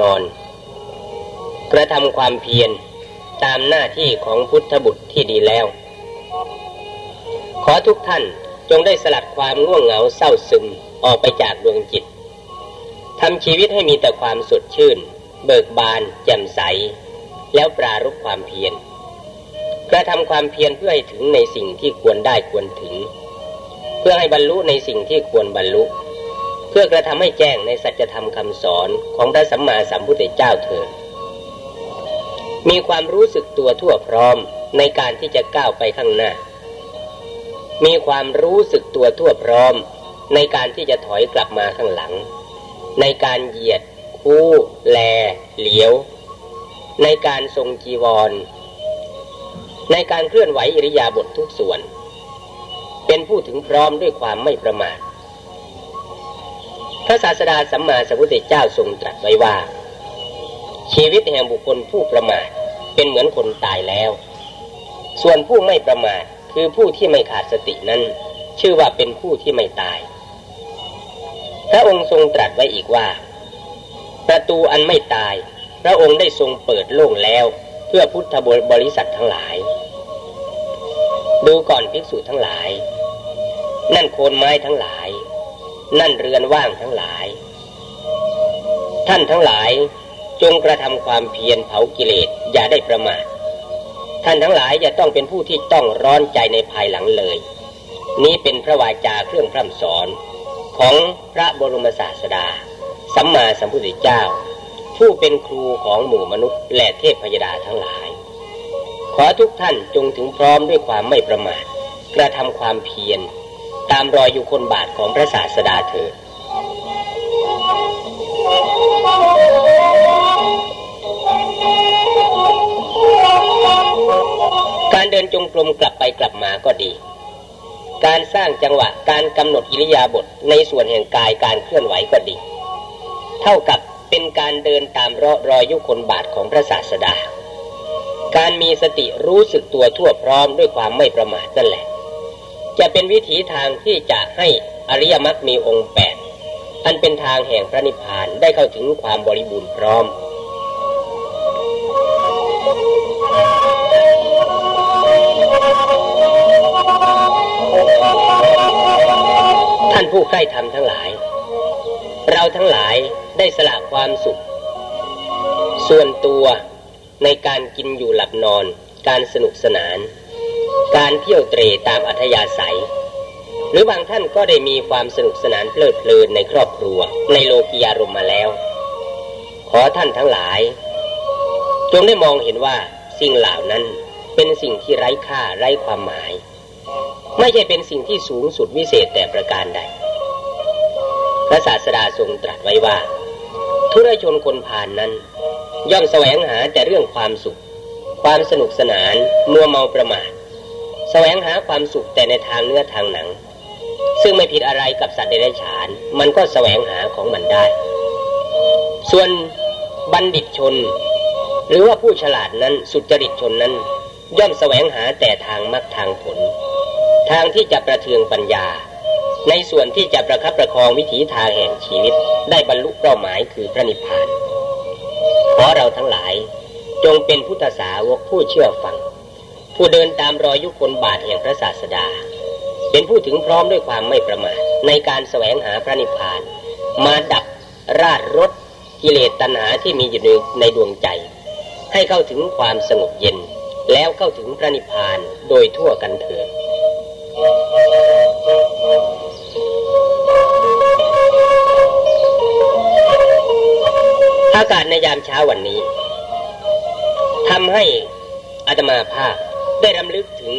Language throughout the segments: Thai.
นอน กระทำความเพียรตามหน้าที่ของพุทธบุตรที่ดีแล้ว ขอทุกท่านจงได้สลัดความง่วงเหงาเศร้าซึมออกไปจากดวงจิตทำชีวิตให้มีแต่ความสดชื่น เบิกบาน แจ่มใส แล้วปรารบความเพียรกระทำความเพียรเพื่อให้ถึงในสิ่งที่ควรได้ควรถึง เพื่อให้บรรลุในสิ่งที่ควรบรรลุ เพื่อกระทำให้แจ้งในสัจธรรมคำสอนของพระสัมมาสัมพุทธเจ้าเถิดมีความรู้สึกตัวทั่วพร้อมในการที่จะก้าวไปข้างหน้า มีความรู้สึกตัวทั่วพร้อม ในการที่จะถอยกลับมาข้างหลัง ในการเหยียด คู่ แล เหลียว ในการทรงจีวร ในการเคลื่อนไหวอิริยาบถททุกส่วน เป็นผู้ถึงพร้อมด้วยความไม่ประมาท พระศาสดาสัมมาสัมพุทธเจ้าทรงตรัสไว้ว่า ชีวิตแห่งบุคคลผู้ประมาทเป็นเหมือนคนตายแล้ว ส่วนผู้ไม่ประมาทคือผู้ที่ไม่ขาดสตินั้น ชื่อว่าเป็นผู้ที่ไม่ตาย พระองค์ทรงตรัสไว้อีกว่า ประตูอันไม่ตาย พระองค์ได้ทรงเปิดโล่งแล้ว เพื่อพุทธบริษัททั้งหลาย ดูก่อนภิกษุทั้งหลาย นั่นโคนไม้ทั้งหลาย นั่นเรือนว่างทั้งหลาย ท่านทั้งหลายจงกระทำความเพียรเผากิเลสอย่าได้ประมาทท่านทั้งหลายอย่าต้องเป็นผู้ที่ต้องร้อนใจในภายหลังเลย นี้เป็นพระวาจาเครื่องพร่ำสอนของพระบรมศาสดา สัมมาสัมพุทธเจ้า ผู้เป็นครูของหมู่มนุษย์และเทพพยดาทั้งหลาย ขอทุกท่านจงถึงพร้อมด้วยความไม่ประมาทกระทำความเพียรามรอยอยู่คนบาทของพระศาสดาเถิดการเดินจงกรมกลับไปกลับมาก็ดี การสร้างจังหวะการกำหนดอิริยาบถในส่วนแห่งกายการเคลื่อนไหวก็ดี เท่ากับเป็นการเดินตามรอรอยยุคนบาทของพระศาสดา การมีสติรู้สึกตัวทั่วพร้อมด้วยความไม่ประมาทนั่นแหละ จะเป็นวิถีทางที่จะให้อริยมรรคมีองค์แปดอันเป็นทางแห่งพระนิพพานได้เข้าถึงความบริบูรณ์พร้อม ท่านผู้ใกล้ธรรมทั้งหลาย เราทั้งหลายได้สละความสุข ส่วนตัวในการกินอยู่หลับนอนการสนุกสนาน การเที่ยวเตรตามอัธยาศัย หรือบางท่านก็ได้มีความสนุกสนานเพลิดเพลินในครอบครัว ในโลกียารมมาแล้ว ขอท่านทั้งหลาย จงได้มองเห็นว่าสิ่งเหล่านั้นเป็นสิ่งที่ไร้ค่าไร้ความหมาย ไม่ใช่เป็นสิ่งที่สูงสุดวิเศษแต่ประการใดพระศาสดาทรงตรัสไว้ว่า ทุรชนคนผ่านนั้น ย่อมแสวงหาแต่เรื่องความสุข ความสนุกสนานมัวเมาประมาท แสวงหาความสุขแต่ในทางเนื้อทางหนัง ซึ่งไม่ผิดอะไรกับสัตว์เดรัจฉาน มันก็แสวงหาของมันได้ ส่วนบัณฑิตชน หรือว่าผู้ฉลาดนั้นสุจริตชนนั้น ย่อมแสวงหาแต่ทางมรรคทางผล ทางที่จะประเทืองปัญญา ในส่วนที่จะประคับประคองวิถีทางแห่งชีวิต ได้บรรลุเป้าหมายคือพระนิพพานขอเราทั้งหลายจงเป็นพุทธสาวกผู้เชื่อฟัง ผู้เดินตามรอยยุคนบาทแห่งพระศาสดา เป็นผู้ถึงพร้อมด้วยความไม่ประมาทในการแสวงหาพระนิพพาน มาดับราดรถกิเลสตัณหาที่มีอยู่ในดวงใจ ให้เข้าถึงความสงบเย็น แล้วเข้าถึงพระนิพพานโดยทั่วกันเถิดอากาศในยามเช้าวันนี้ทำให้อาตมาภาพ ได้รำลึกถึง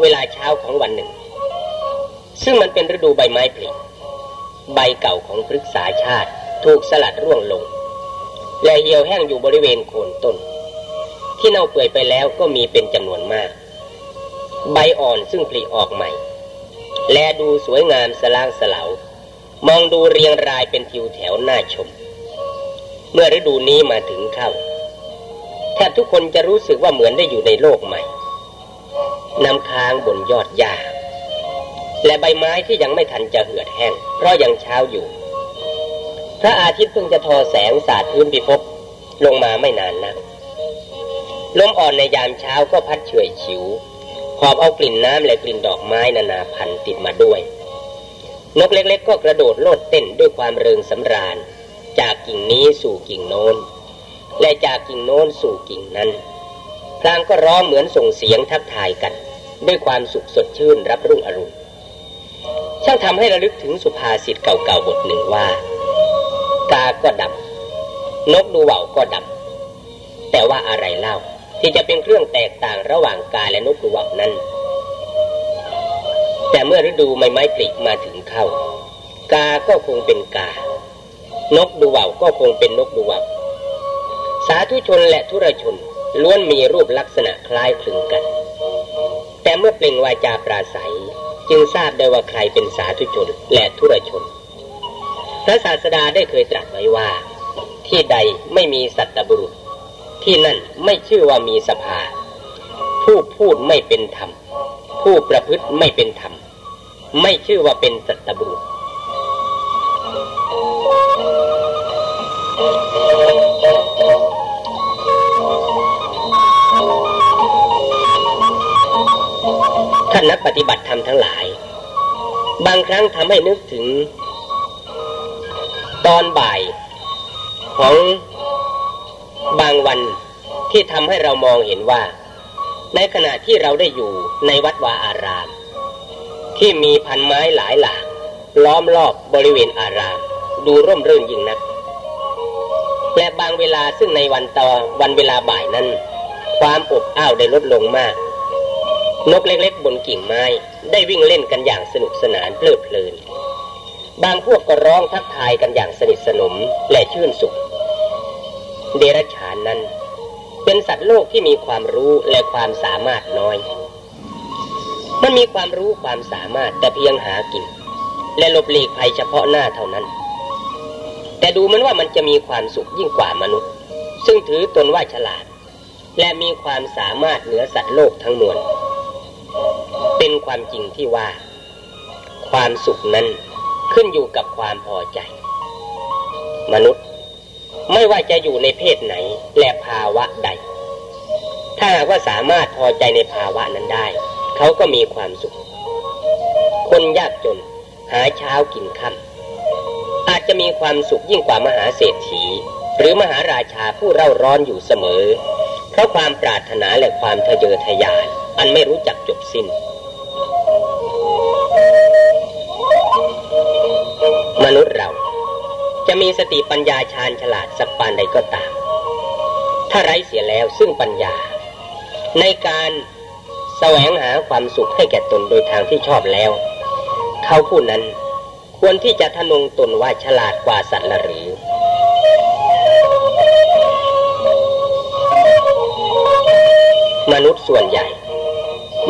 เวลาเช้าของวันหนึ่ง ซึ่งมันเป็นฤดูใบไม้ผลิใบเก่าของพฤกษาชาติถูกสลัดร่วงลง และเหี่ยวแห้งอยู่บริเวณโคนต้น ที่เน่าเปื่อยไปแล้วก็มีเป็นจำนวนมาก ใบอ่อนซึ่งผลิออกใหม่ และดูสวยงามสล่างสลาวมองดูเรียงรายเป็นทิวแถวน่าชม เมื่อฤดูนี้มาถึงเข้าแทบทุกคนจะรู้สึกว่าเหมือนได้อยู่ในโลกใหม่ นำค้างบนยอดหญ้า และใบไม้ที่ยังไม่ทันจะเหือดแห้ง เพราะยังเช้าอยู่ พระอาทิตย์เพิ่งจะทอแสงสาดพื้นพิภพลงมาไม่นานนักลมอ่อนในยามเช้าก็พัดเฉยฉิวหอบเอากลิ่นน้ำและกลิ่นดอกไม้นานาพันธุ์ติดมาด้วย นกเล็กๆ ก็กระโดดโลดเต้นด้วยความเริงสำราญ จากกิ่งนี้สู่กิ่งโน้น และจากกิ่งโน้นสู่กิ่งนั้น พลางก็ร้องเหมือนส่งเสียงทักทายกัน ด้วยความสุขสดชื่นรับรุ่งอรุณช่างทำให้ระลึกถึงสุภาษิตเก่าๆบทหนึ่งว่า กาก็ดับนกดูเหว่าก็ดับแต่ว่าอะไรเล่าที่จะเป็นเครื่องแตกต่างระหว่างกาและนกดูวับนั้น แต่เมื่อฤดูใบไม้ผลิมาถึงเข้า กาก็คงเป็นกา นกดูว่าวก็คงเป็นนกดูว่าวสาธุชนและธุรชน ล้วนมีรูปลักษณะคล้ายคลึงกัน แต่เมื่อเปล่งวาจาปราศัย จึงทราบได้ว่าใครเป็นสาธุชนและธุรชน พระศาสดาได้เคยตรัสไว้ว่า ที่ใดไม่มีสัตบุรุษ ที่นั่นไม่ชื่อว่ามีสภา ผู้พูดไม่เป็นธรรม ผู้ประพฤติไม่เป็นธรรม ไม่ชื่อว่าเป็นสัตบุรุษานนักปฏิบัติธรรมทั้งหลาย บางครั้งทำให้นึกถึง ตอนบ่ายของบางวันที่ทำให้เรามองเห็นว่า ในขณะที่เราได้อยู่ในวัดวาอาราม ที่มีพันไม้หลายหลากล้อมรอบบริเวณอาราม ดูร่มรื่นยิ่งนักและบางเวลาซึ่งในวันตอวันเวลาบ่ายนั้น ความอบอ้าวได้ลดลงมาก นกเล็กๆบนกิ่งไม้ ได้วิ่งเล่นกันอย่างสนุกสนานเพลิดเพลิน บางพวกก็ร้องทักทายกันอย่างสนิทสนมและชื่นสุข เดรัจฉานนั้น เป็นสัตว์โลกที่มีความรู้และความสามารถน้อย มันมีความรู้ความสามารถแต่เพียงหากิน และหลบหลีกภัยเฉพาะหน้าเท่านั้น แต่ดูเหมือนว่ามันจะมีความสุขยิ่งกว่ามนุษย์ ซึ่งถือตนว่าฉลาด และมีความสามารถเหนือสัตว์โลกทั้งมวล เป็นความจริงที่ว่า ความสุขนั้นขึ้นอยู่กับความพอใจ มนุษย์ไม่ว่าจะอยู่ในเพศไหนและภาวะใด ถ้าหากว่าสามารถพอใจในภาวะนั้นได้ เขาก็มีความสุข คนยากจนหาเช้ากินค่ำอาจจะมีความสุขยิ่งกว่ามหาเศรษฐี หรือมหาราชาผู้เร่าร้อนอยู่เสมอ เพราะความปรารถนาและความทะเยอทะยานอันไม่รู้จักจบสิน้น มนุษย์เรา จะมีสติปัญญาชาญฉลาดสักปานใดก็ตาม ถ้าไร้เสียแล้วซึ่งปัญญา ในการแสวงหาความสุขให้แก่ตนโดยทางที่ชอบแล้ว เขาผู้นั้นควรที่จะทะนงตนว่าฉลาดกว่าสัตว์ละหรือมนุษย์ส่วนใหญ่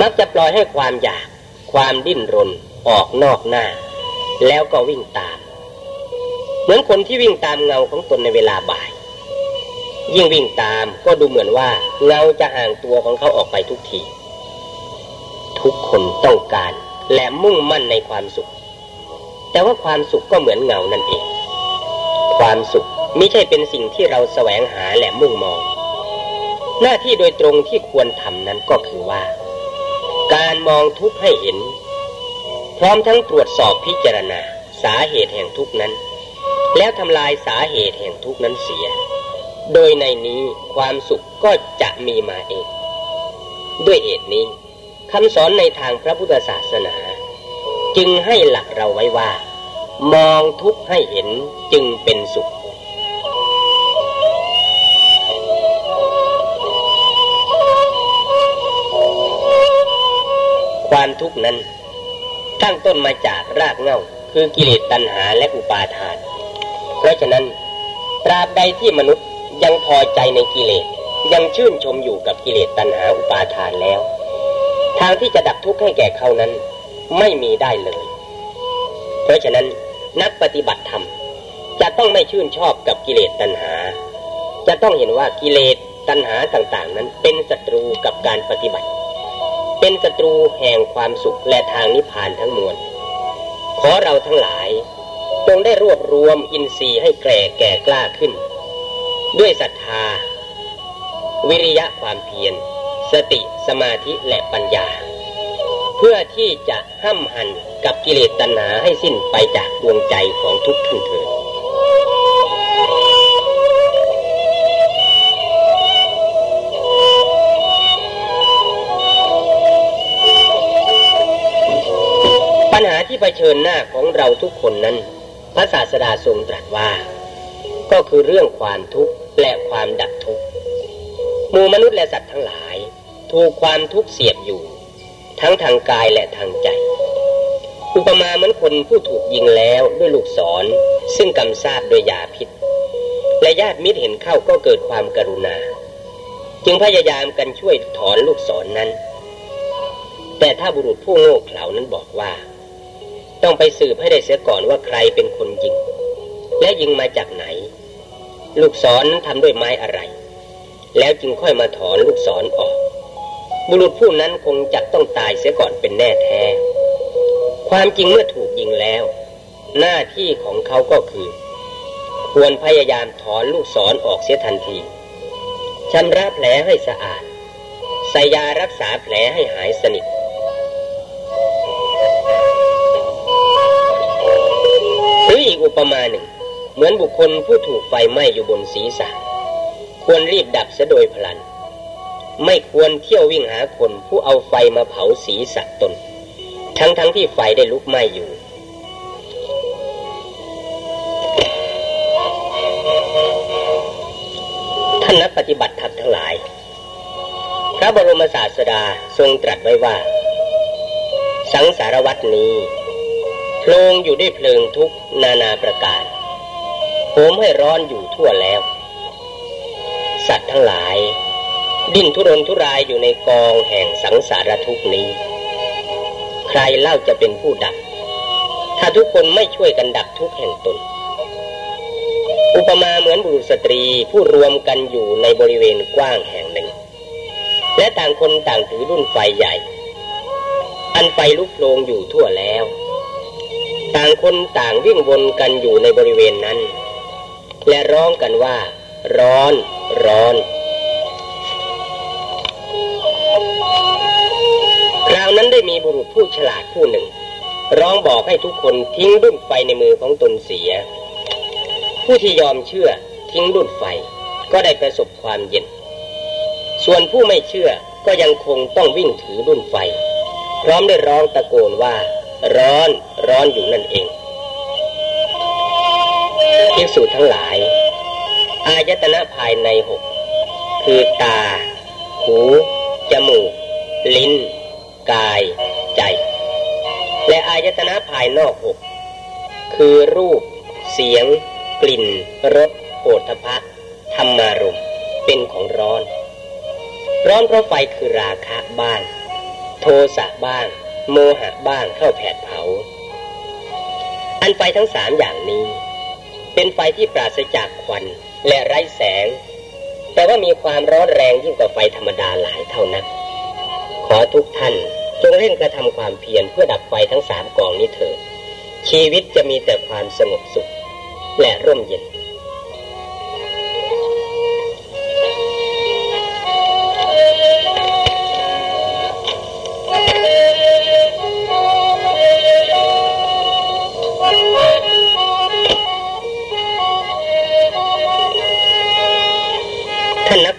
มักจะปล่อยให้ความอยาก ความดิ้นรนออกนอกหน้า แล้วก็วิ่งตาม เหมือนคนที่วิ่งตามเงาของตนในเวลาบ่าย ยิ่งวิ่งตามก็ดูเหมือนว่าเงาจะห่างตัวของเขาออกไปทุกที ทุกคนต้องการและมุ่งมั่นในความสุข แต่ว่าความสุขก็เหมือนเงานั่นเอง ความสุขไม่ใช่เป็นสิ่งที่เราแสวงหาและมุ่งมอง หน้าที่โดยตรงที่ควรทำนั้นก็คือว่า การมองทุกข์ให้เห็น พร้อมทั้งตรวจสอบพิจารณา สาเหตุแห่งทุกนั้น แล้วทำลายสาเหตุแห่งทุกนั้นเสีย โดยในนี้ความสุขก็จะมีมาเอง ด้วยเหตุนี้คำสอนในทางพระพุทธศาสนา จึงให้หลักเราไว้ว่า มองทุกให้เห็นจึงเป็นสุขความทุกข์นั้น ตั้งต้นมาจากรากเหง้าคือกิเลสตัณหาและอุปาทาน เพราะฉะนั้นตราบใดที่มนุษย์ยังพอใจในกิเลสยังชื่นชมอยู่กับกิเลสตัณหาอุปาทานแล้ว ทางที่จะดับทุกข์ให้แก่เขานั้นไม่มีได้เลย เพราะฉะนั้นนักปฏิบัติธรรมจะต้องไม่ชื่นชอบกับกิเลสตัณหา จะต้องเห็นว่ากิเลสตัณหาต่างๆ นั้นเป็นศัตรูกับการปฏิบัติ เป็นเป็นศัตรูแห่งความสุขและทางนิพพานทั้งมวล ขอเราทั้งหลายจงได้รวบรวมอินทรีย์ให้แก่แก่กล้าขึ้น ด้วยศรัทธา วิริยะความเพียร สติสมาธิและปัญญา เพื่อที่จะห้ำหันกับกิเลสตัณหาให้สิ้นไปจากดวงใจของทุกท่านเถิด เผชิญหน้าของเราทุกคนนั้น พระศาสดาทรงตรัสว่า ก็คือเรื่องความทุกข์และความดับทุกข์หมู่มนุษย์และสัตว์ทั้งหลาย ถูกความทุกข์เสียบอยู่ ทั้งทางกายและทางใจ อุปมาเหมือนคนผู้ถูกยิงแล้วด้วยลูกศรซึ่งกำซาบโดยยาพิษ และญาติมิตรเห็นเข้าก็เกิดความกรุณา จึงพยายามกันช่วยถอนลูกศรนนั้น แต่ถ้าบุรุษผู้โง่เขลานั้นบอกว่า ต้องไปสืบให้ได้เสียก่อนว่าใครเป็นคนยิง และยิงมาจากไหน ลูกศรนั้นทำด้วยไม้อะไร แล้วจึงค่อยมาถอนลูกศรออก บุรุษผู้นั้นคงจักต้องตายเสียก่อนเป็นแน่แท้ ความจริงเมื่อถูกยิงแล้ว หน้าที่ของเขาก็คือ ควรพยายามถอนลูกศรอออกเสียทันทีชำระแผลให้สะอาดใส่ยารักษาแผลให้หายสนิท กอุปมาหนึ่ง เหมือนบุคคลผู้ถูกไฟไหม้อยู่บนศีรษะ ควรรีบดับซะโดยพลัน ไม่ควรเที่ยววิ่งหาคนผู้เอาไฟมาเผาศีรษะตน ทั้งๆทที่ไฟได้ลุกไหม้อยู่ ท่านนักปฏิบัติธรรมทั้งหลาย พระบรมศาสดาทรงตรัสไว้ว่า สังสารวัตนี้ โลงอยู่ด้วยเพลิงทุกนานาประการโหมให้ร้อนอยู่ทั่วแล้ว สัตว์ทั้งหลาย ดิ้นทุรนทุรายอยู่ในกองแห่งสังสารทุกนี้ ใครเล่าจะเป็นผู้ดับ ถ้าทุกคนไม่ช่วยกันดับทุกแห่งตน อุปมาเหมือนบุรุษสตรีผู้รวมกันอยู่ในบริเวณกว้างแห่งหนึ่ง และต่างคนต่างถือรุ่นไฟใหญ่ อันไฟลุกโลงอยู่ทั่วแล้ว ต่างคนต่างวิ่งวนกันอยู่ในบริเวณนั้น และร้องกันว่า ร้อน ร้อนคราวนั้นได้มีบุรุษผู้ฉลาดผู้หนึ่ง ร้องบอกให้ทุกคนทิ้งรุ่นไฟในมือของตนเสีย ผู้ที่ยอมเชื่อทิ้งรุ่นไฟก็ได้ประสบความเย็น ส่วนผู้ไม่เชื่อก็ยังคงต้องวิ่งถือรุ่นไฟ พร้อมได้ร้องตะโกนว่า ร้อนร้อนอยู่นั่นเองภิกษุทั้งหลาย อายตนะภายในหกคือตา หู จมูก ลิ้น กาย ใจ และอายตนะภายนอกหกคือรูป เสียง กลิ่นรสโผฏฐะธรรมารมเป็นของร้อน ร้อนเพราะไฟคือราคะบ้าง โทสะบ้าง โมหะบ้างเข้าแผดเผา อันไฟทั้งสามอย่างนี้ เป็นไฟที่ปราศจากควันและไร้แสง แต่ว่ามีความร้อนแรงยิ่งกว่าไฟธรรมดาหลายเท่านั้นขอทุกท่านจงเร่งกระทำความเพียรเพื่อดับไฟทั้งสามกองนี้เถิดชีวิตจะมีแต่ความสงบสุข และร่มเย็น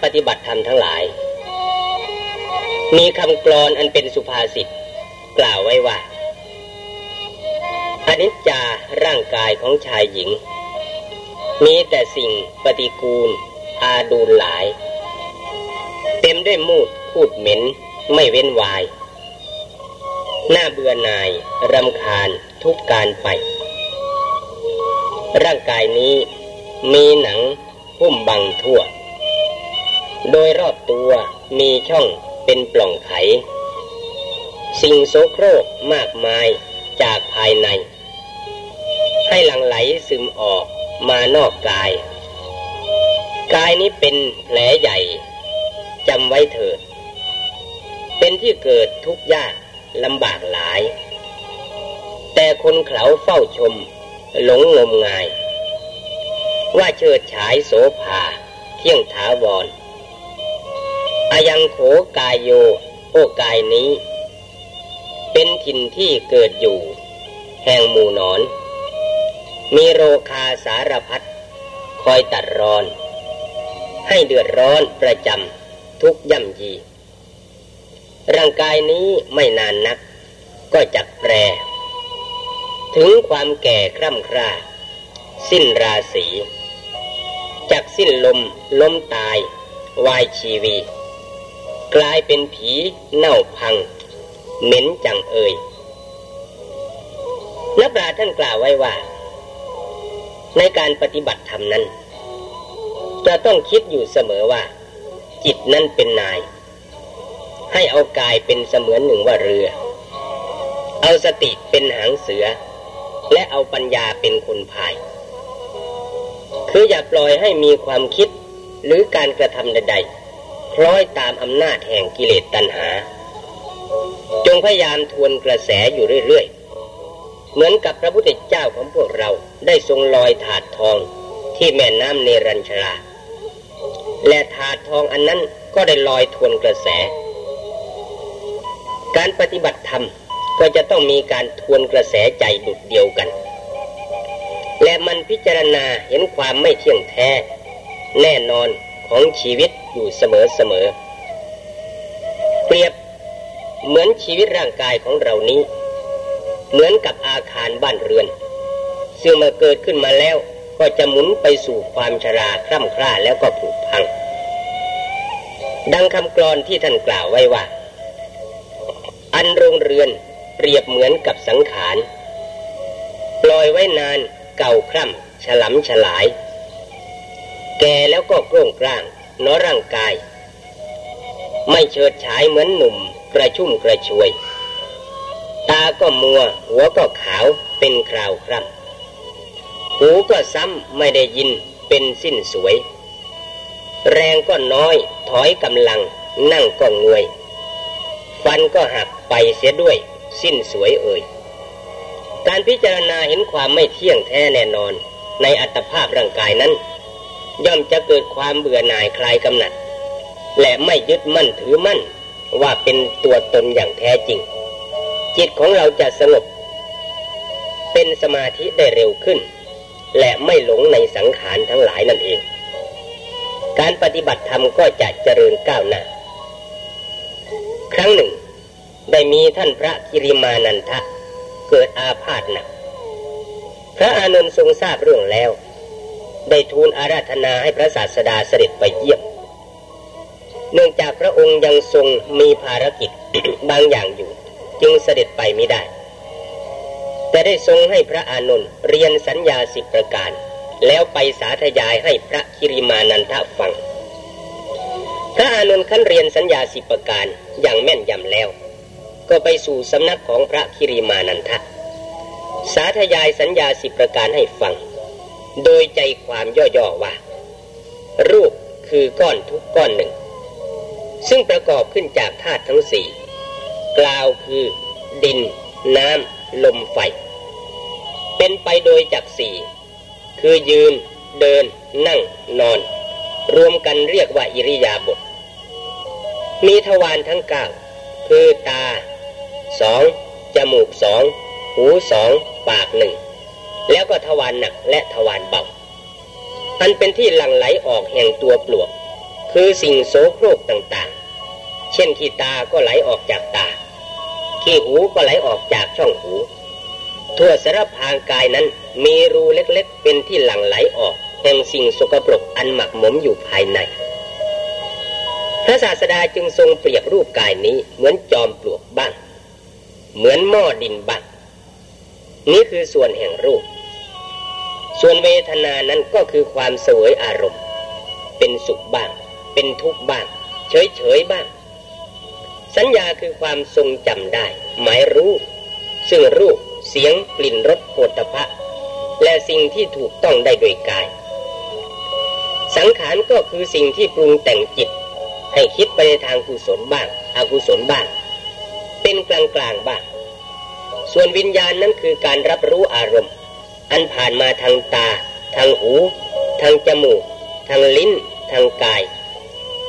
ปฏิบัติธรรมทั้งหลาย มีคำกรอนอันเป็นสุภาษิตกล่าวไว้ว่าอนิจจาร่างกายของชายหญิง มีแต่สิ่งปฏิกูล อาดูลหลาย เต็มด้วยมูดพูดเหม็นไม่เว้นวาย หน้าเบื่อหน่ายรำคาญทุกการไป ร่างกายนี้มีหนังหุ้มบังทั่ว โดยรอบตัวมีช่องเป็นปล่องไข สิ่งโสโครกมากมายจากภายใน ให้หลังไหลซึมออกมานอกกาย กายนี้เป็นแผลใหญ่จำไว้เถิดเป็นเป็นที่เกิดทุกข์ยากลำบากหลาย แต่คนเขาเฝ้าชม หลงงมงาย ว่าเชิดฉายโสภาเที่ยงถาวร อายังโขกายโยโอกายนี้ เป็นถิ่นที่เกิดอยู่ แห่งหมู่นอน มีโรคาสารพัดคอยตัดรอน ให้เดือดร้อนประจำทุกย่ำยี ร่างกายนี้ไม่นานนัก ก็จักแปร ถึงความแก่คร่ำคร่า สิ้นราศีจากสิ้นลมล้มตาย วายชีวี กลายเป็นผีเน่าพัง เหม็นจังเอ่ยนักปราท่านกล่าวไว้ว่า ในการปฏิบัติธรรมนั้น จะต้องคิดอยู่เสมอว่า จิตนั้นเป็นนาย ให้เอากายเป็นเสมือนหนึ่งว่าเรือ เอาสติเป็นหางเสือ และเอาปัญญาเป็นคนพาย คืออย่าปล่อยให้มีความคิดหรือการกระทำใดๆ คล้อยตามอำนาจแห่งกิเลสตัณหา จงพยายามทวนกระแสอยู่เรื่อยๆ เหมือนกับพระพุทธเจ้าของพวกเราได้ทรงลอยถาดทองที่แม่น้ำเนรัญชรา และถาดทองอันนั้นก็ได้ลอยทวนกระแส การปฏิบัติธรรมก็จะต้องมีการทวนกระแสใจดุดเดียวกัน และมันพิจารณาเห็นความไม่เที่ยงแท้ แน่นอนของชีวิต อยู่เสมอเสมอ เปรียบเหมือนชีวิตร่างกายของเรานี้ เหมือนกับอาคารบ้านเรือน ซึ่งเมื่อเกิดขึ้นมาแล้วก็จะหมุนไปสู่ความชราคร่ำคร่าแล้วก็ผุพัง ดังคำกรอนที่ท่านกล่าวไว้ว่า อันโรงเรือนเปรียบเหมือนกับสังขารปล่อยไว้นานเก่าคร่ำฉลำฉลาย แก่แล้วก็โกร่งกลาง เนาะร่างกาย ไม่เฉิดฉายเหมือนหนุ่มกระชุ่มกระชวย ตาก็มัว หัวก็ขาวเป็นคราวคร่ำหูก็ซ้ำไม่ได้ยินเป็นสิ้นสวย แรงก็น้อยถอยกำลังนั่งก็งวย ฟันก็หักไปเสียด้วย สิ้นสวยเอ่ยการพิจารณาเห็นความไม่เที่ยงแท้แน่นอน ในอัตภาพร่างกายนั้น ย่อมจะเกิดความเบื่อหน่ายคลายกำหนัด และไม่ยึดมั่นถือมั่นว่าเป็นตัวตนอย่างแท้จริง จิตของเราจะสงบ เป็นสมาธิได้เร็วขึ้น และไม่หลงในสังขารทั้งหลายนั่นเอง การปฏิบัติธรรมก็จะเจริญก้าวหน้า ครั้งหนึ่ง ได้มีท่านพระกิริมานันทะ เกิดอาพาธหนักพระอานนท์ทรงทราบเรื่องแล้ว ได้ทูลอาราธนาให้พระศาสดาเสด็จไปเยี่ยม เนื่องจากพระองค์ยังทรงมีภารกิจบางอย่างอยู่ จึงเสด็จไปไม่ได้ แต่ได้ทรงให้พระอานนท์เรียนสัญญาสิบประการ แล้วไปสาธยายให้พระคิริมานันทฟัง พระอานนท์ขั้นเรียนสัญญาสิบประการอย่างแม่นยำแล้ว ก็ไปสู่สำนักของพระคิริมานันทะสาธยายสัญญาสิบประการให้ฟัง โดยใจความย่อๆว่า รูปคือก้อนทุกก้อนหนึ่ง ซึ่งประกอบขึ้นจากธาตุทั้งสี่กล่าวคือดิน น้ำ ลมไฟ เป็นไปโดยจากสี่ คือยืน เดิน นั่ง นอน รวมกันเรียกว่าอิริยาบถมีทวารทั้งเก้าคือตาสองจมูกสองหูสองปากหนึ่ง แล้วก็ทวารหนักและทวารเบาอันเป็นที่หลั่งไหลออกแห่งตัวปลวก คือสิ่งโสโครกต่างๆ เช่นขี้ตาก็ไหลออกจากตา ขี้หูก็ไหลออกจากช่องหู ทั่วสารพางกายนั้นมีรูเล็กๆ เป็นที่หลั่งไหลออก แห่งสิ่งสกปรกอันหมักหมมอยู่ภายใน พระศาสดาจึงทรงเปรียบรูปกายนี้เหมือนจอมปลวกบ้าง เหมือนหม้อดินบักนี่คือส่วนแห่งรูป ส่วนเวทนานั้นก็คือความสวยอารมณ์ เป็นสุขบ้าง เป็นทุกข์บ้าง เฉยเฉยบ้าง สัญญาคือความทรงจำได้ หมายรู้ ซึ่งรูป เสียง กลิ่น รสโผฏฐะและสิ่งที่ถูกต้องได้โดยกาย สังขารก็คือสิ่งที่ปรุงแต่งจิต ให้คิดไปในทางกุศลบ้าง อกุศลบ้าง เป็นกลางกลางบ้าง ส่วนวิญญาณนั้นคือการรับรู้อารมณ์ อันผ่านมาทางตา ทางหู ทางจมูก ทางลิ้น ทางกาย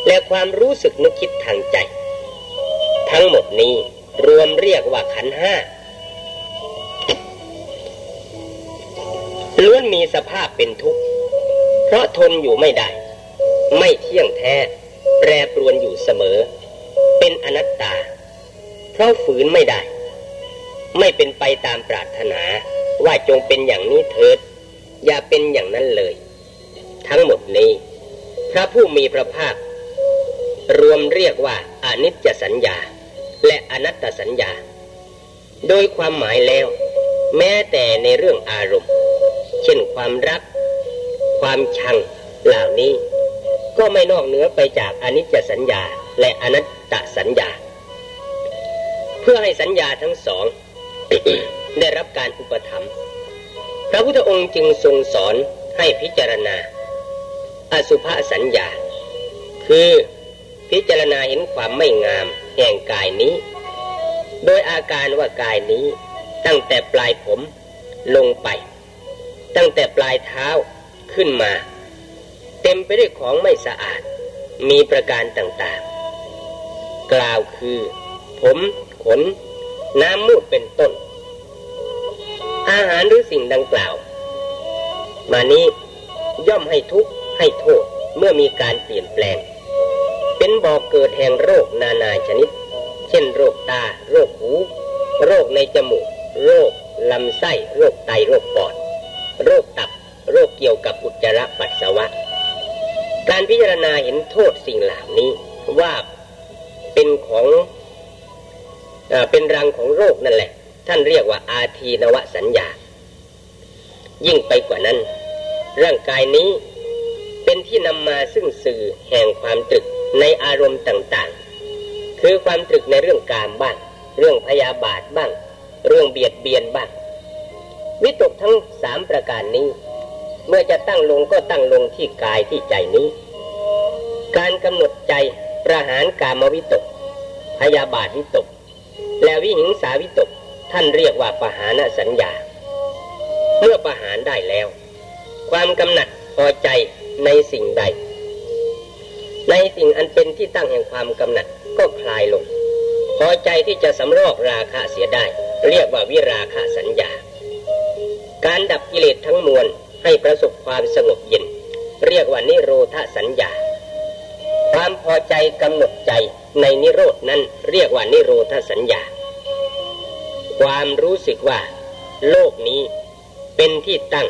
และความรู้สึกนึกคิดทางใจ ทั้งหมดนี้รวมเรียกว่าขันห้าล้วนมีสภาพเป็นทุกข์ เพราะทนอยู่ไม่ได้ ไม่เที่ยงแท้ แปรปรวนอยู่เสมอ เป็นอนัตตา เพราะฝืนไม่ได้ ไม่เป็นไปตามปรารถนา ว่าจงเป็นอย่างนี้เถิด อย่าเป็นอย่างนั้นเลย ทั้งหมดนี้ พระผู้มีพระภาค รวมเรียกว่าอนิจจสัญญา และอนัตตสัญญา โดยความหมายแล้ว แม้แต่ในเรื่องอารมณ์ เช่นความรัก ความชังเหล่านี้ ก็ไม่นอกเหนือไปจากอนิจจสัญญา และอนัตตสัญญา เพื่อให้สัญญาทั้งสอง ได้รับการอุปถัมภ์พระพุทธองค์จึงทรงสอนให้พิจารณา อสุภสัญญา คือพิจารณาเห็นความไม่งามแห่งกายนี้ โดยอาการว่ากายนี้ ตั้งแต่ปลายผมลงไป ตั้งแต่ปลายเท้าขึ้นมา เต็มไปด้วยของไม่สะอาด มีประการต่างๆ กล่าวคือ ผม ขน น้ำมูดเป็นต้น อาหารหรือสิ่งดังกล่าว มานี้ย่อมให้ทุกข์ให้โทษเมื่อมีการเปลี่ยนแปลง เป็นบ่อกเกิดแห่งโรคนานาชนิด เช่น โรคตา โรคหู โรคในจมูก โรคลำไส้ โรคไต โรคปอด โรคตับ โรคเกี่ยวกับอุจจาระปัสสาวะ การพิจารณาเห็นโทษสิ่งเหล่านี้ว่าเป็นของอเป็นรังของโรคนั่นแหละ ท่านเรียกว่าอาทีนวสัญญา ยิ่งไปกว่านั้น ร่างกายนี้เป็นที่นำมาซึ่งสื่อแห่งความตรึกในอารมณ์ต่างๆ คือความตรึกในเรื่องการบ้าง เรื่องพยาบาทบ้าง เรื่องเบียดเบียนบ้าง วิตกทั้งสามประการนี้ เมื่อจะตั้งลงก็ตั้งลงที่กายที่ใจนี้ การกำหนดใจประหารกามวิตก พยาบาทวิตก และวิหิงสาวิตก ท่านเรียกว่าปหานสัญญา เมื่อประหารได้แล้ว ความกำหนัดพอใจในสิ่งใด ในสิ่งอันเป็นที่ตั้งแห่งความกำหนัดก็คลายลง พอใจที่จะสำรอกราคะเสียได้ เรียกว่าวิราคะสัญญา การดับกิเลสทั้งมวลให้ประสบความสงบเย็น เรียกว่านิโรธสัญญา ความพอใจกำหนดใจในนิโรดนั้นเรียกว่านิโรธสัญญา ความรู้สึกว่า โลกนี้เป็นที่ตั้ง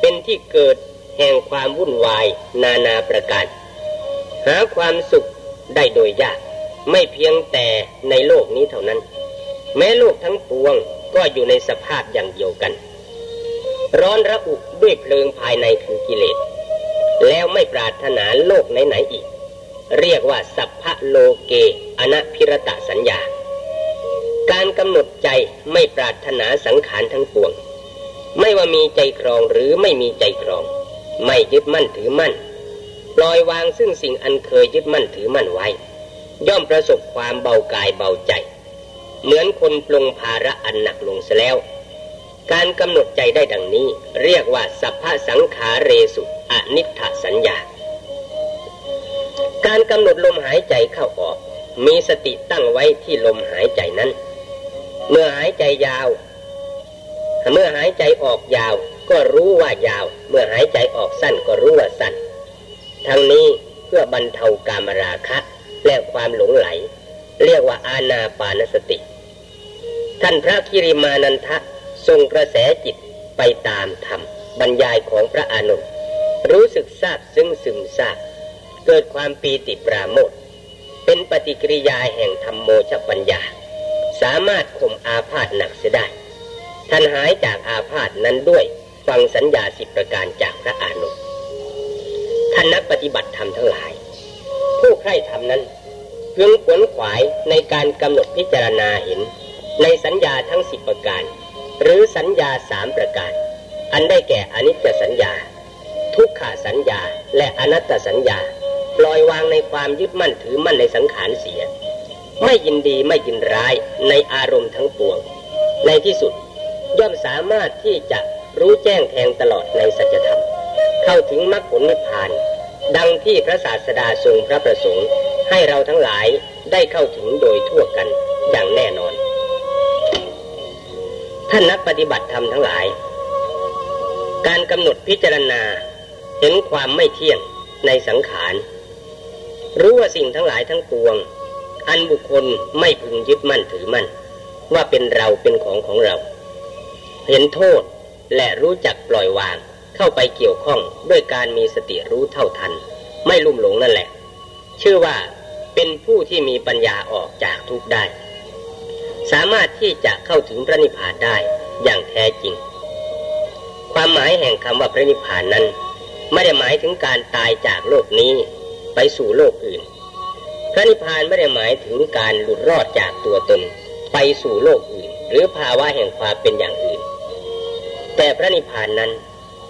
เป็นที่เกิดแห่งความวุ่นวายนานาประการ หาความสุขได้โดยยาก ไม่เพียงแต่ในโลกนี้เท่านั้น แม้โลกทั้งปวงก็อยู่ในสภาพอย่างเดียวกัน ร้อนระอุด้วยเพลิงภายในคือกิเลส แล้วไม่ปรารถนาโลกไหนๆอีก เรียกว่าสัพพะโลเกอนัพิรตสัญญา การกำหนดใจไม่ปรารถนาสังขารทั้งปวง ไม่ว่ามีใจครองหรือไม่มีใจครอง ไม่ยึดมั่นถือมั่นปล่อยวางซึ่งสิ่งอันเคยยึดมั่นถือมั่นไว้ ย่อมประสบความเบากายเบาใจ เหมือนคนปลงภาระอันหนักลงซะแล้ว การกำหนดใจได้ดังนี้ เรียกว่าสัพพสังขาเรสุอนิถสัญญา การกำหนดลมหายใจเข้าออก มีสติตั้งไว้ที่ลมหายใจนั้น เมื่อหายใจยาว เมื่อหายใจออกยาว ก็รู้ว่ายาว เมื่อหายใจออกสั้นก็รู้ว่าสั้น ทั้งนี้เพื่อบรรเทากามราคะและความหลงไหล เรียกว่าอาณาปานสติ ท่านพระคิริมานันทะทรงกระแสจิตไปตามธรรมบรรยายของพระอานนท์รู้สึกทราบซึ่งซึมซาบเกิดความปีติปราโมทเป็นปฏิกิริยาแห่งธรรมโมชปัญญา สามารถข่มอาพาธหนักเสียได้ ท่านหายจากอาพาธนั้นด้วยฟังสัญญาสิบประการจากพระอานนท์ท่านนักปฏิบัติธรรมทั้งหลาย ผู้ใคร่ธรรมนั้นพึงขวนขวายในการกำหนดพิจารณาเห็น ในสัญญาทั้งสิบประการ หรือสัญญาสามประการ อันได้แก่อนิจจสัญญา ทุกขาสัญญาและอนัตตสัญญา ปล่อยวางในความยึดมั่นถือมั่นในสังขารเสีย ไม่ยินดีไม่ยินร้ายในอารมณ์ทั้งปวง ในที่สุดย่อมสามารถที่จะรู้แจ้งแทงตลอดในสัจธรรม เข้าถึงมรรคผลนิพพาน ดังที่พระศาสดาทรงพระประสงค์ ให้เราทั้งหลายได้เข้าถึงโดยทั่วกันอย่างแน่นอน ท่านนักปฏิบัติธรรมทั้งหลาย การกำหนดพิจารณาเห็นความไม่เที่ยงในสังขาร รู้ว่าสิ่งทั้งหลายทั้งปวง อันบุคคลไม่พึงยึดมั่นถือมั่น ว่าเป็นเราเป็นของของเรา เห็นโทษและรู้จักปล่อยวางเข้าไปเกี่ยวข้องด้วยการมีสติรู้เท่าทัน ไม่ลุ่มหลงนั่นแหละ ชื่อว่าเป็นผู้ที่มีปัญญาออกจากทุกได้ สามารถที่จะเข้าถึงพระนิพพานได้อย่างแท้จริง ความหมายแห่งคำว่าพระนิพพานนั้น ไม่ได้หมายถึงการตายจากโลกนี้ไปสู่โลกอื่น ระนิพพานไม่ได้หมายถึงการหลุดรอดจากตัวตน ไปสู่โลกอื่น หรือภาวะแห่งความเป็นอย่างอื่น แต่พระนิพพานนั้น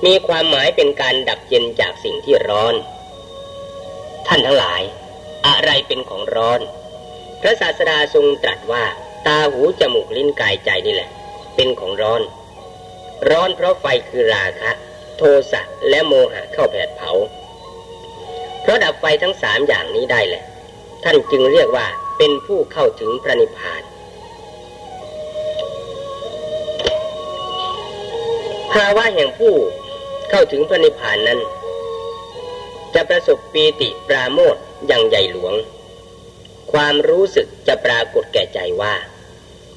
มีความหมายเป็นการดับเย็นจากสิ่งที่ร้อน ท่านทั้งหลาย อะไรเป็นของร้อน พระศาสดาทรงตรัสว่า ตาหูจมูกลิ้นกายใจนี่แหละ เป็นของร้อน ร้อนเพราะไฟคือราคะ โทสะและโมหะเข้าแผดเผา เพราะดับไฟทั้งสามอย่างนี้ได้แหละ ท่านจึงเรียกว่าเป็นผู้เข้าถึงพระนิพพาน ภาวะแห่งผู้เข้าถึงพระนิพพานนั้น จะประสบปีติปราโมทอย่างใหญ่หลวง ความรู้สึกจะปรากฏแก่ใจว่า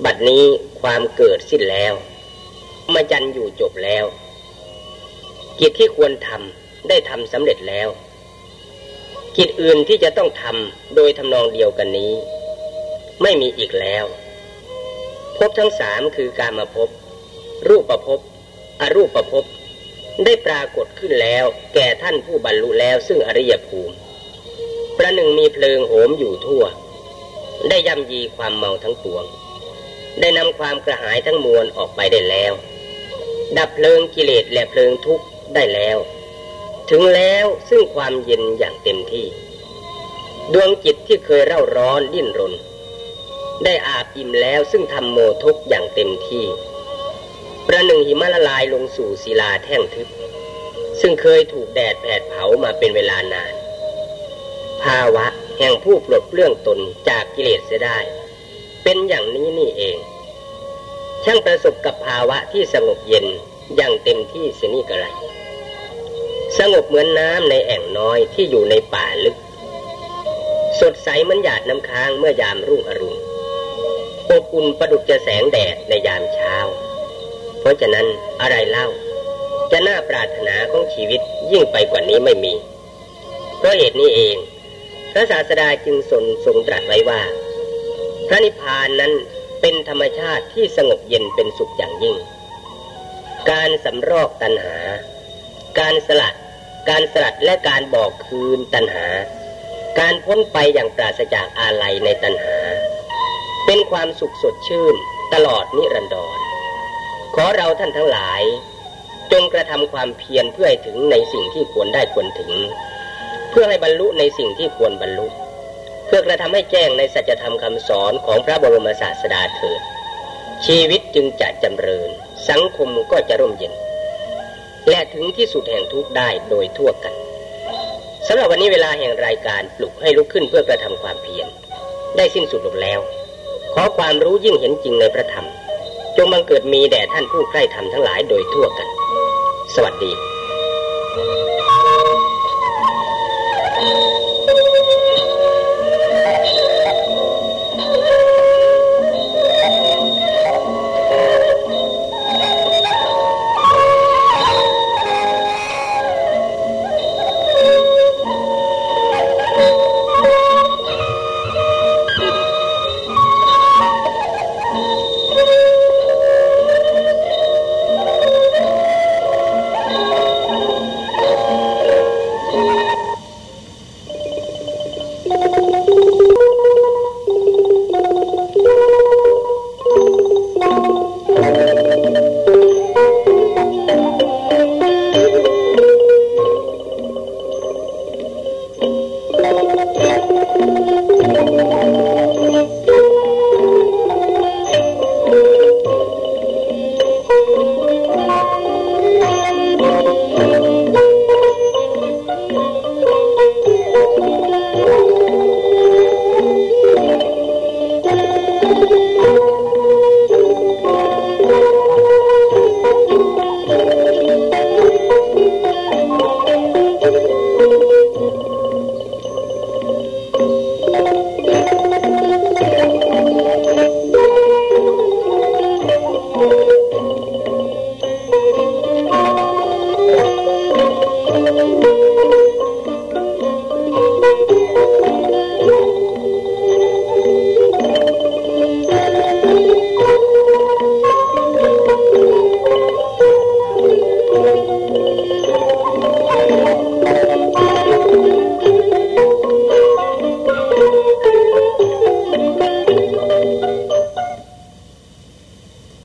บัดนี้ความเกิดสิ้นแล้วมาจันอยู่จบแล้ว กิจที่ควรทำได้ทำสำเร็จแล้ว กิจอื่นที่จะต้องทำโดยทำนองเดียวกันนี้ ไม่มีอีกแล้วพบทั้งสามคือการมาพบ รูปประพบอรูปประพบได้ปรากฏขึ้นแล้ว แก่ท่านผู้บรรลุแล้วซึ่งอริยภูมิ ประหนึ่งมีเพลิงโหมอยู่ทั่ว ได้ย่ำยีความเมาทั้งปวง ได้นำความกระหายทั้งมวลออกไปได้แล้ว ดับเพลิงกิเลสและเพลิงทุกข์ได้แล้ว ถึงแล้วซึ่งความเย็นอย่างเต็มที่ ดวงจิตที่เคยเร่าร้อนดิ้นรน ได้อาบอิ่มแล้วซึ่งทำโมทุกอย่างเต็มที่ ประหนึ่งหิมะละลายลงสู่ศิลาแท่งทึบ ซึ่งเคยถูกแดดแผดเผามาเป็นเวลานาน ภาวะแห่งผู้ปลดเปลื้องตนจากกิเลสเสียได้ เป็นอย่างนี้นี่เอง ช่างประสบกับภาวะที่สงบเย็นอย่างเต็มที่เสียนี่กระไร สงบเหมือนน้ำในแอ่งน้อยที่อยู่ในป่าลึก สดใสเหมือนหยาดน้ำค้างเมื่อยามรุ่งอรุณอบอุ่นประดุจจะแสงแดดในยามเช้า เพราะฉะนั้นอะไรเล่า จะน่าปรารถนาของชีวิตยิ่งไปกว่านี้ไม่มี เพราะเหตุนี้เอง พระศาสดาจึงทรงทรงตรัสไว้ว่า พระนิพพานนั้นเป็นธรรมชาติที่สงบเย็นเป็นสุขอย่างยิ่ง การสำรอกตัณหา การสลัด การสลัดและการบอกคืนตัณหา การพ้นไปอย่างปราศจากอาลัยในตัณหา เป็นความสุขสดชื่นตลอดนิรันดร ขอเราท่านทั้งหลาย จงกระทำความเพียรเพื่อให้ถึงในสิ่งที่ควรได้ควรถึง เพื่อให้บรรลุในสิ่งที่ควรบรรลุ เพื่อกระทำให้แจ้งในสัจธรรมคำสอนของพระบรมศาสดาเถิดชีวิตจึงจะจำเริญ สังคมก็จะร่มเย็น และถึงที่สุดแห่งทุกได้โดยทั่วกันสำหรับวันนี้เวลาแห่งรายการปลุกให้ลุกขึ้นเพื่อกระทำความเพียรได้สิ้นสุดลงแล้ว ขอความรู้ยิ่งเห็นจริงในพระธรรม จงบังเกิดมีแด่ท่านผู้ใกล้ธรรมทั้งหลายโดยทั่วกัน สวัสดี